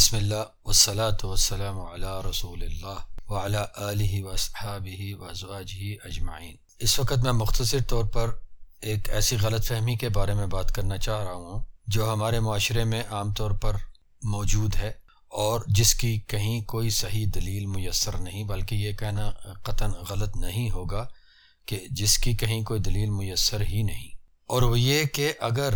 بسم اللہ وسلاۃ وسلم علی رسول اللہ وعلیٰ علیہ وصحاب وضواج اجمعین۔ اس وقت میں مختصر طور پر ایک ایسی غلط فہمی کے بارے میں بات کرنا چاہ رہا ہوں جو ہمارے معاشرے میں عام طور پر موجود ہے اور جس کی کہیں کوئی صحیح دلیل میسر نہیں، بلکہ یہ کہنا قطن غلط نہیں ہوگا کہ جس کی کہیں کوئی دلیل میسر ہی نہیں۔ اور وہ یہ کہ اگر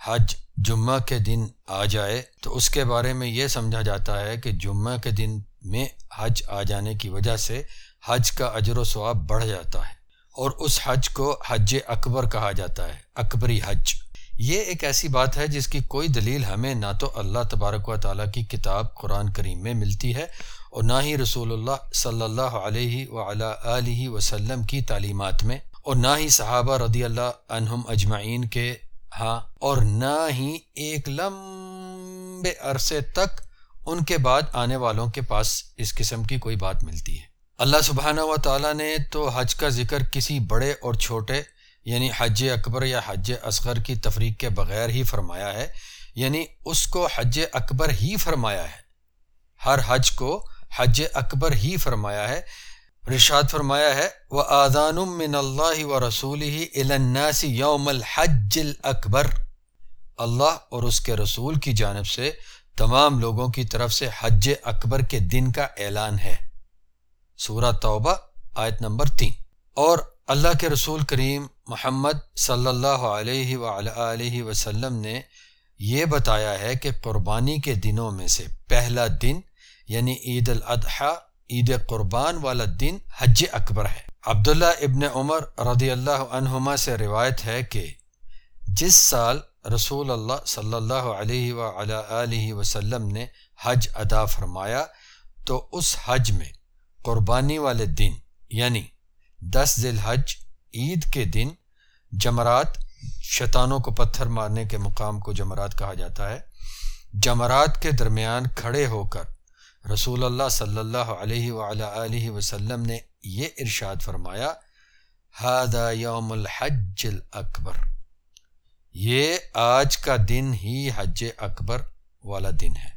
حج جمعہ کے دن آ جائے تو اس کے بارے میں یہ سمجھا جاتا ہے کہ جمعہ کے دن میں حج آ جانے کی وجہ سے حج کا اجر و ثواب بڑھ جاتا ہے اور اس حج کو حج اکبر کہا جاتا ہے، اکبری حج۔ یہ ایک ایسی بات ہے جس کی کوئی دلیل ہمیں نہ تو اللہ تبارک و تعالیٰ کی کتاب قرآن کریم میں ملتی ہے اور نہ ہی رسول اللہ صلی اللہ علیہ و علیہ وسلم کی تعلیمات میں اور نہ ہی صحابہ رضی اللہ عنہم اجمعین کے ہاں اور نہ ہی ایک لمبے عرصے تک ان کے بعد آنے والوں کے پاس اس قسم کی کوئی بات ملتی ہے۔ اللہ سبحانہ و تعالیٰ نے تو حج کا ذکر کسی بڑے اور چھوٹے یعنی حج اکبر یا حج اصغر کی تفریق کے بغیر ہی فرمایا ہے یعنی اس کو حج اکبر ہی فرمایا ہے۔ ہر حج کو حج اکبر ہی فرمایا ہے رشاد فرمایا ہے وہ آدان من اللہ و رسول ہی یوم الحج اکبر اللہ اور اس کے رسول کی جانب سے تمام لوگوں کی طرف سے حج اکبر کے دن کا اعلان ہے۔ سورہ توبہ، آیت نمبر تین۔ اور اللہ کے رسول کریم محمد صلی اللہ علیہ و وسلم نے یہ بتایا ہے کہ قربانی کے دنوں میں سے پہلا دن یعنی عید الاضحیٰ عید قربان والا دن حج اکبر ہے۔ عبداللہ ابن عمر رضی اللہ عنہما سے روایت ہے کہ جس سال رسول اللہ صلی اللہ علیہ و وسلم نے حج ادا فرمایا، تو اس حج میں قربانی والے دن یعنی دس ذیل حج عید کے دن جمرات، شیطانوں کو پتھر مارنے کے مقام کو جمرات کہا جاتا ہے، جمرات کے درمیان کھڑے ہو کر رسول اللہ صلی اللہ علیہ وسلم نے یہ ارشاد فرمایا ہادا یوم الحج الاکبر یہ آج کا دن ہی حج اکبر والا دن ہے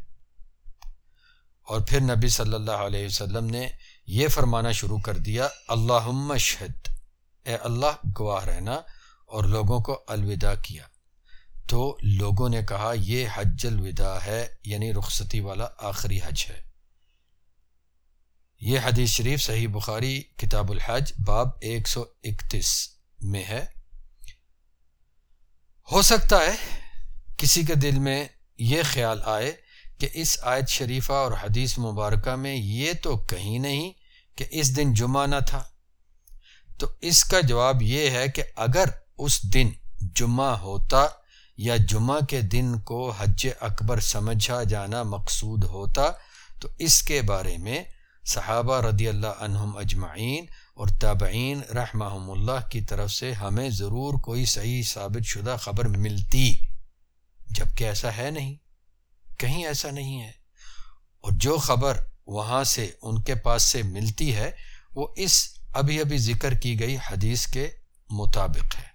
اور پھر نبی صلی اللہ علیہ وسلم نے یہ فرمانا شروع کر دیا اللہ شہد اے اللہ گواہ رہنا اور لوگوں کو الوداع کیا تو لوگوں نے کہا یہ حج الوداع ہے یعنی رخصتی والا آخری حج ہے یہ حدیث شریف صحیح بخاری کتاب الحج باب ایک سو اکتیس میں ہے۔ ہو سکتا ہے کسی کے دل میں یہ خیال آئے کہ اس آیت شریفہ اور حدیث مبارکہ میں یہ تو کہیں نہیں کہ اس دن جمعہ نہ تھا۔ تو اس کا جواب یہ ہے کہ اگر اس دن جمعہ ہوتا یا جمعہ کے دن کو حج اکبر سمجھا جانا مقصود ہوتا تو اس کے بارے میں صحابہ رضی اللہ عنہم اجمعین اور تابعین رحمہ اللہ کی طرف سے ہمیں ضرور کوئی صحیح ثابت شدہ خبر ملتی جبکہ ایسا ہے نہیں، کہیں ایسا نہیں ہے۔ اور جو خبر وہاں سے ان کے پاس سے ملتی ہے، وہ اس ابھی ابھی ذکر کی گئی حدیث کے مطابق ہے۔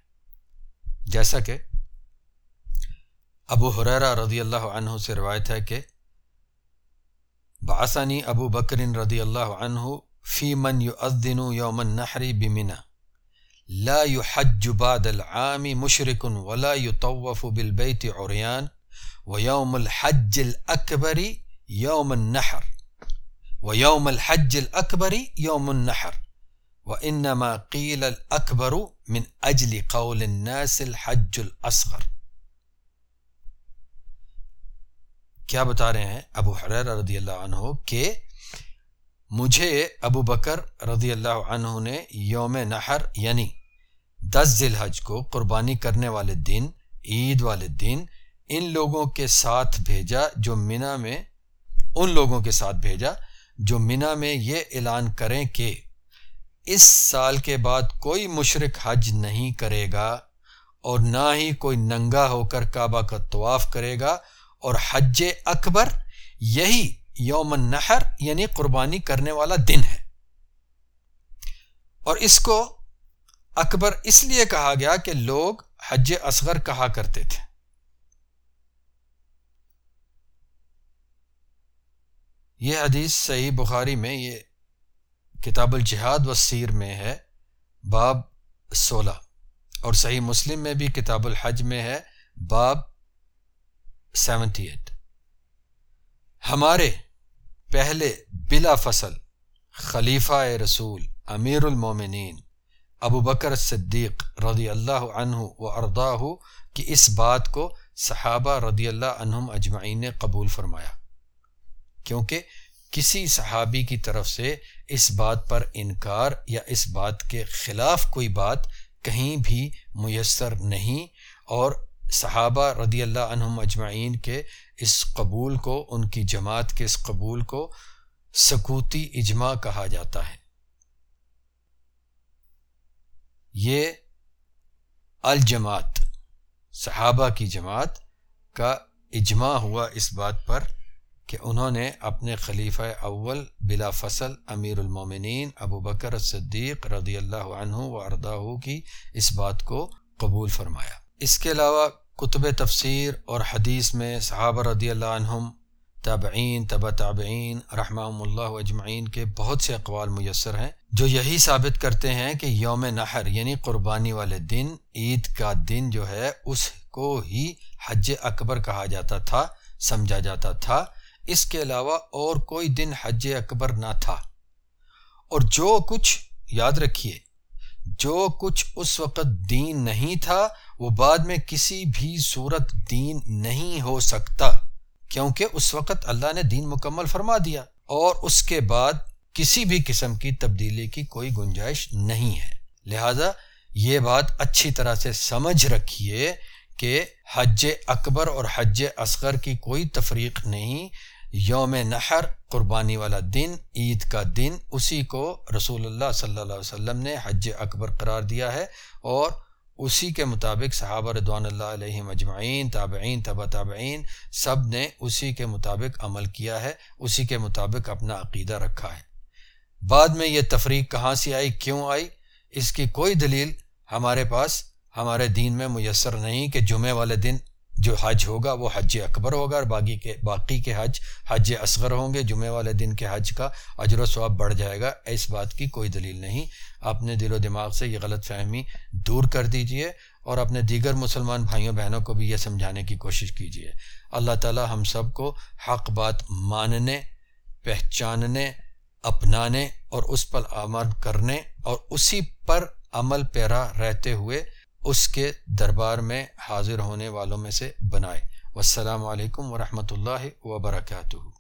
جیسا کہ ابو حریرہ رضی اللہ عنہ سے روایت ہے کہ باسانی ابو بکر رضی اللہ عنہ فی من یؤذن یوم النحر بمنا لا يحج بعد العام مشرق ولا يطوف بالبيت عريان ويوم الحج الأكبر يوم النحر. ويوم الحج الأكبر يوم النحر. وإنما قيل الأكبر من أجل قول الناس الحج الأصغر. کیا بتا رہے ہیں ابو حریر رضی اللہ عنہ کہ مجھے ابو بکر رضی اللہ عنہ نے یوم نہر یعنی دس ذی الحج کو قربانی کرنے والے دن، عید والے دن ان لوگوں کے ساتھ بھیجا جو منا میں، ان لوگوں کے ساتھ بھیجا جو منا میں یہ اعلان کریں کہ اس سال کے بعد کوئی مشرق حج نہیں کرے گا اور نہ ہی کوئی ننگا ہو کر کعبہ کا طواف کرے گا اور حج اکبر یہی یوم النحر یعنی قربانی کرنے والا دن ہے۔ اور اس کو اکبر اس لیے کہا گیا کہ لوگ حج اصغر کہا کرتے تھے۔ یہ حدیث صحیح بخاری میں یہ کتاب الجہاد و سیر میں ہے، باب سولہ۔ اور صحیح مسلم میں بھی کتاب الحج میں ہے، باب سیونٹی ایٹ۔ ہمارے پہلے بلا فصل خلیفہ رسول امیر المومنین ابو بکر صدیق رضی اللہ عنہ و ارداء کی اس بات کو صحابہ رضی اللہ عنہم اجمعین نے قبول فرمایا، کیونکہ کسی صحابی کی طرف سے اس بات پر انکار یا اس بات کے خلاف کوئی بات کہیں بھی میسر نہیں اور صحابہ رضی اللہ عنہم اجمعین کے اس قبول کو، ان کی جماعت کے اس قبول کو سکوتی اجماع کہا جاتا ہے۔ یہ الجماعت، صحابہ کی جماعت کا اجماع ہوا اس بات پر کہ انہوں نے اپنے خلیفہ اول بلا فصل امیر المومنین ابو بکر صدیق رضی اللہ عنہ و ارداح کی اس بات کو قبول فرمایا۔ اس کے علاوہ کتب تفسیر اور حدیث میں صحابہ رضی اللہ عنہم، تابعین تبا تابعین رحمہ اللہ اجمعین کے بہت سے اقوال میسر ہیں جو یہی ثابت کرتے ہیں کہ یوم نحر یعنی قربانی والے دن، عید کا دن جو ہے، اس کو ہی حج اکبر کہا جاتا تھا، سمجھا جاتا تھا۔ اس کے علاوہ اور کوئی دن حج اکبر نہ تھا۔ اور جو کچھ، یاد رکھیے، جو کچھ اس وقت دین نہیں تھا وہ بعد میں کسی بھی صورت دین نہیں ہو سکتا، کیونکہ اس وقت اللہ نے دین مکمل فرما دیا اور اس کے بعد کسی بھی قسم کی تبدیلی کی کوئی گنجائش نہیں ہے۔ لہذا یہ بات اچھی طرح سے سمجھ رکھیے کہ حج اکبر اور حج اصغر کی کوئی تفریق نہیں، یوم نحر قربانی والا دن، عید کا دن، اسی کو رسول اللہ صلی اللہ علیہ وسلم نے حج اکبر قرار دیا ہے اور اسی کے مطابق صحابہ ردوان اللہ علیہ مجمعین تابعین، تبا تابعین، سب نے اسی کے مطابق عمل کیا ہے، اسی کے مطابق اپنا عقیدہ رکھا ہے۔ بعد میں یہ تفریق کہاں سے آئی، کیوں آئی؟ اس کی کوئی دلیل ہمارے پاس، ہمارے دین میں میسر نہیں کہ جمعے والے دن جو حج ہوگا وہ حج اکبر ہوگا اور باقی کے باقی کے حج حج اصغر ہوں گے جمعے والے دن کے حج کا اجر و ثواب بڑھ جائے گا، اس بات کی کوئی دلیل نہیں۔ اپنے دل و دماغ سے یہ غلط فہمی دور کر دیجیے اور اپنے دیگر مسلمان بھائیوں بہنوں کو بھی یہ سمجھانے کی کوشش کیجیے اللہ تعالی ہم سب کو حق بات ماننے، پہچاننے، اپنانے اور اس پر عمل کرنے اور اسی پر عمل پیرا رہتے ہوئے اس کے دربار میں حاضر ہونے والوں میں سے بنائے۔ والسلام علیکم ورحمۃ اللہ وبرکاتہ۔